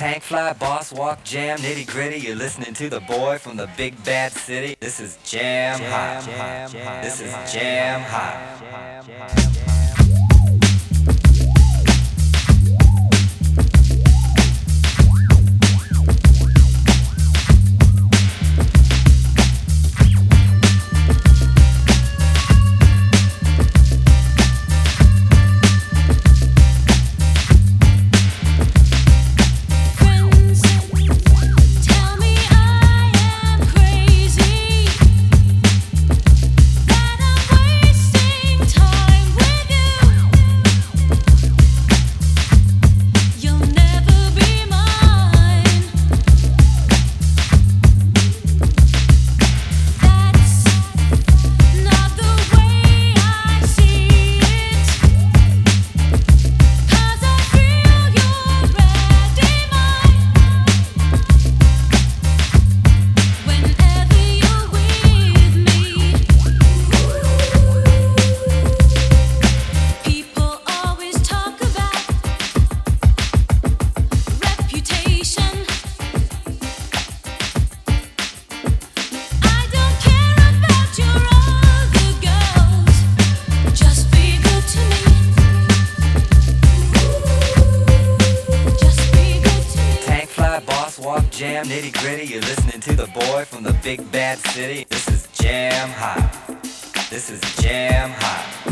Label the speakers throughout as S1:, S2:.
S1: Tank fly, boss walk, jam, nitty gritty. You're listening to the boy from the big bad city. This is jam, jam hot. Jam, this is jam hot. Jam, nitty gritty. You're listening to the boy from the big bad city. This is jam hot. This is jam hot.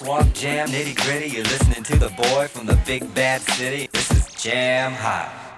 S1: Swamp Jam, nitty gritty. You're listening to the boy from the big bad city. This is Jam Hot.